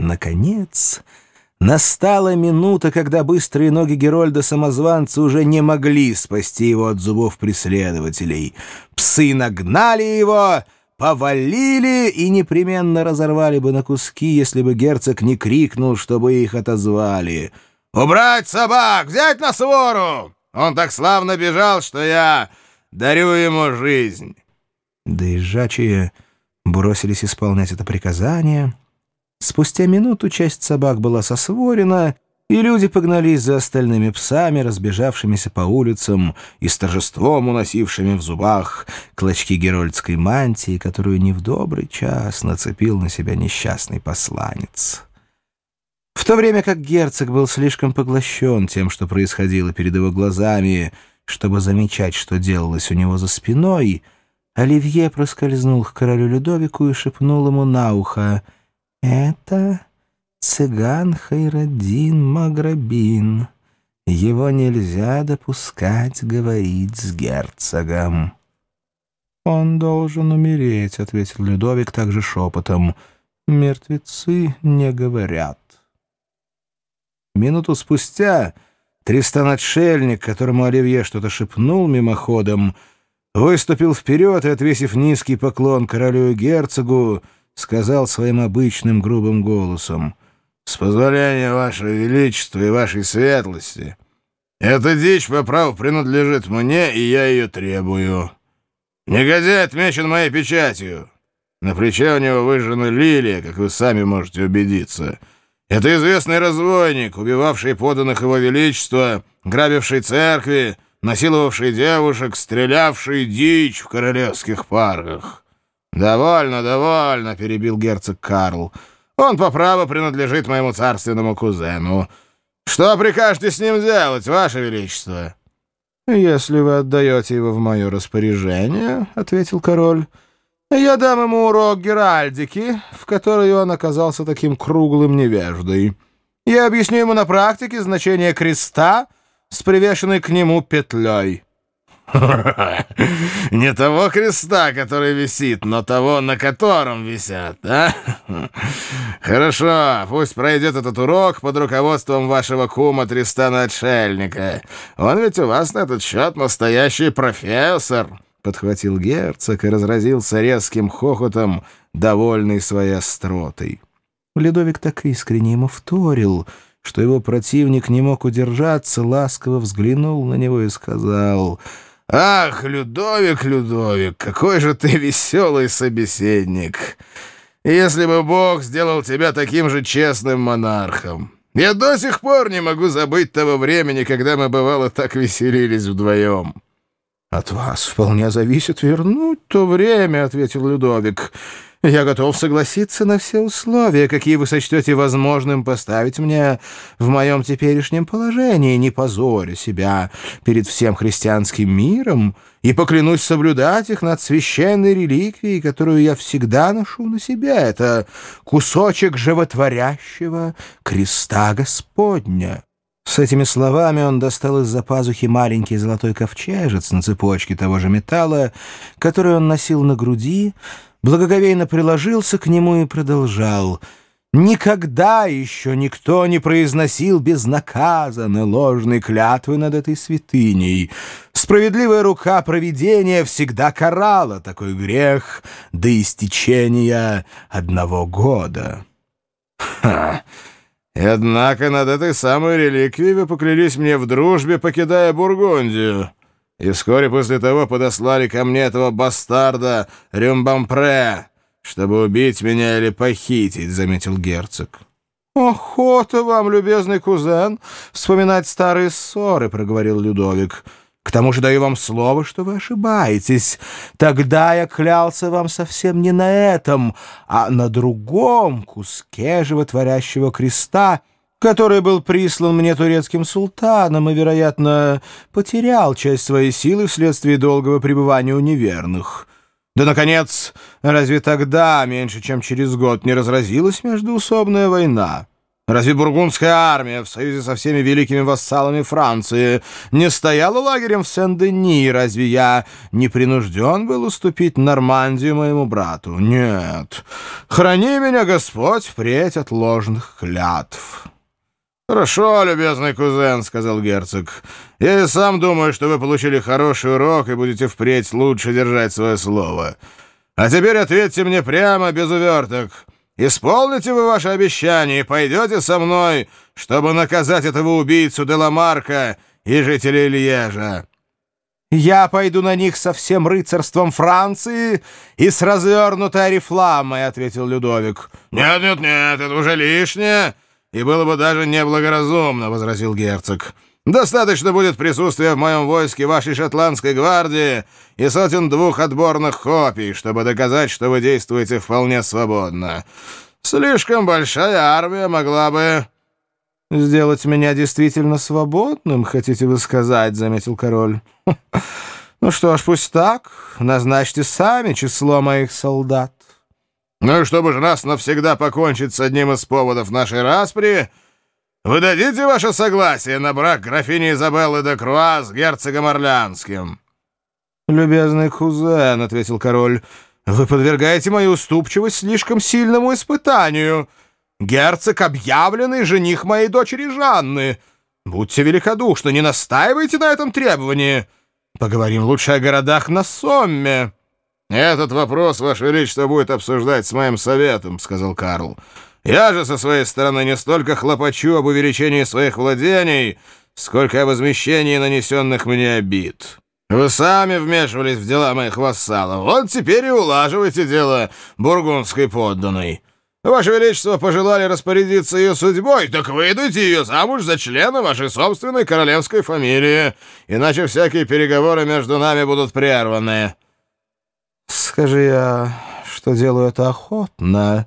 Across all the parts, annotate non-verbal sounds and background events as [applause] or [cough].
Наконец, настала минута, когда быстрые ноги Герольда-самозванца уже не могли спасти его от зубов преследователей. Псы нагнали его, повалили и непременно разорвали бы на куски, если бы герцог не крикнул, чтобы их отозвали. «Убрать собак! Взять на свору! Он так славно бежал, что я дарю ему жизнь!» Доезжачие бросились исполнять это приказание — Спустя минуту часть собак была сосворена, и люди погнались за остальными псами, разбежавшимися по улицам и с торжеством уносившими в зубах клочки герольдской мантии, которую не в добрый час нацепил на себя несчастный посланец. В то время как герцог был слишком поглощен тем, что происходило перед его глазами, чтобы замечать, что делалось у него за спиной, Оливье проскользнул к королю Людовику и шепнул ему на ухо — это цыган Хайрадин Маграбин. Его нельзя допускать говорить с герцогом. «Он должен умереть», — ответил Людовик также шепотом. «Мертвецы не говорят». Минуту спустя Тристан-отшельник, которому Оливье что-то шепнул мимоходом, выступил вперед и, отвесив низкий поклон королю и герцогу, сказал своим обычным грубым голосом, «С позволения Вашего Величества и Вашей Светлости, эта дичь по праву принадлежит мне, и я ее требую. Негодяй отмечен моей печатью. На плече у него выжжена лилия, как вы сами можете убедиться. Это известный разбойник, убивавший поданных его величества, грабивший церкви, насиловавший девушек, стрелявший дичь в королевских парках». «Довольно, довольно», — перебил герцог Карл. «Он по праву принадлежит моему царственному кузену. Что прикажете с ним делать, ваше величество?» «Если вы отдаете его в мое распоряжение», — ответил король, — «я дам ему урок Геральдики, в которой он оказался таким круглым невеждой. Я объясню ему на практике значение креста с привешенной к нему петлей». [laughs] Не того креста, который висит, но того, на котором висят, а? [laughs] Хорошо, пусть пройдет этот урок под руководством вашего кума Тристана-отшельника. Он ведь у вас на этот счет настоящий профессор, — подхватил герцог и разразился резким хохотом, довольный своей остротой. Ледовик так искренне ему вторил, что его противник не мог удержаться, ласково взглянул на него и сказал... «Ах, Людовик, Людовик, какой же ты веселый собеседник! Если бы Бог сделал тебя таким же честным монархом! Я до сих пор не могу забыть того времени, когда мы, бывало, так веселились вдвоем!» «От вас вполне зависит вернуть то время», — ответил Людовик. Я готов согласиться на все условия, какие вы сочтете возможным поставить мне в моем теперешнем положении, не позоря себя перед всем христианским миром, и поклянусь соблюдать их над священной реликвией, которую я всегда ношу на себе. Это кусочек животворящего креста Господня». С этими словами он достал из-за пазухи маленький золотой ковчежец на цепочке того же металла, который он носил на груди, благоговейно приложился к нему и продолжал. «Никогда еще никто не произносил безнаказанно ложной клятвы над этой святыней. Справедливая рука провидения всегда карала такой грех до истечения одного года». «Ха!» И однако над этой самой реликвией вы поклялись мне в дружбе, покидая Бургундию и вскоре после того подослали ко мне этого бастарда Рюмбампре, чтобы убить меня или похитить», — заметил герцог. «Охота вам, любезный кузен, вспоминать старые ссоры», — проговорил Людовик. «К тому же даю вам слово, что вы ошибаетесь. Тогда я клялся вам совсем не на этом, а на другом куске животворящего креста, который был прислан мне турецким султаном и, вероятно, потерял часть своей силы вследствие долгого пребывания у неверных. Да, наконец, разве тогда, меньше чем через год, не разразилась междуусобная война? Разве бургундская армия в союзе со всеми великими вассалами Франции не стояла лагерем в Сен-Дени? Разве я не принужден был уступить Нормандию моему брату? Нет. Храни меня, Господь, впредь от ложных клятв». «Хорошо, любезный кузен», — сказал герцог. «Я и сам думаю, что вы получили хороший урок и будете впредь лучше держать свое слово. А теперь ответьте мне прямо, без уверток». Исполните вы ваше обещание и пойдете со мной, чтобы наказать этого убийцу Деламарка и жителей Льежа». «Я пойду на них со всем рыцарством Франции и с развернутой орифламой», — ответил Людовик. «Нет-нет-нет, это уже лишнее, и было бы даже неблагоразумно», — возразил герцог. Достаточно будет присутствия в моем войске вашей шотландской гвардии и сотен двух отборных копий, чтобы доказать, что вы действуете вполне свободно. Слишком большая армия могла бы...» «Сделать меня действительно свободным, хотите вы сказать», — заметил король. «Ну что ж, пусть так. Назначьте сами число моих солдат». «Ну и чтобы же раз навсегда покончить с одним из поводов нашей распри...» Вы дадите ваше согласие на брак графини Изабеллы де Круа с герцогом Орлянским?» «Любезный кузен», — ответил король, — «вы подвергаете мою уступчивость слишком сильному испытанию. Герцог — объявленный жених моей дочери Жанны. Будьте великодушны, не настаивайте на этом требовании. Поговорим лучше о городах на Сомме». «Этот вопрос, Ваше Величество, будет обсуждать с моим советом», — сказал Карл. Я же со своей стороны не столько хлопочу об увеличении своих владений, сколько о возмещении нанесенных мне обид. Вы сами вмешивались в дела моих вассалов. Вот теперь и улаживайте дело бургундской подданной. Ваше Величество пожелали распорядиться ее судьбой, так выдайте ее замуж за члена вашей собственной королевской фамилии, иначе всякие переговоры между нами будут прерваны». «Скажи я, что делаю это охотно»,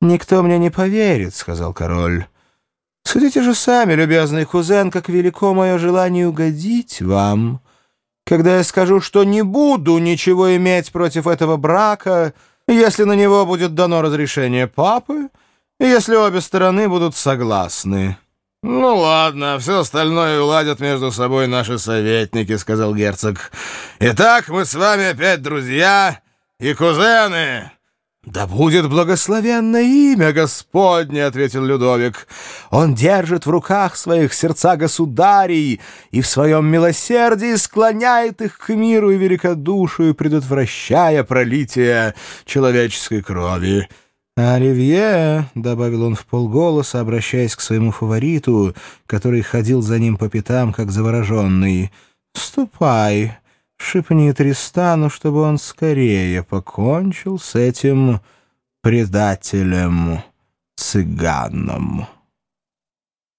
«Никто мне не поверит», — сказал король. «Судите же сами, любезный кузен, как велико мое желание угодить вам. Когда я скажу, что не буду ничего иметь против этого брака, если на него будет дано разрешение папы, если обе стороны будут согласны». «Ну ладно, все остальное уладят между собой наши советники», — сказал герцог. «Итак, мы с вами опять друзья и кузены». «Да будет благословенное имя Господне!» — ответил Людовик. «Он держит в руках своих сердца государей и в своем милосердии склоняет их к миру и великодушию, предотвращая пролитие человеческой крови». «Оливье», — добавил он в полголоса, обращаясь к своему фавориту, который ходил за ним по пятам, как завороженный, — «ступай». Шепни Тристану, чтобы он скорее покончил с этим предателем цыганом.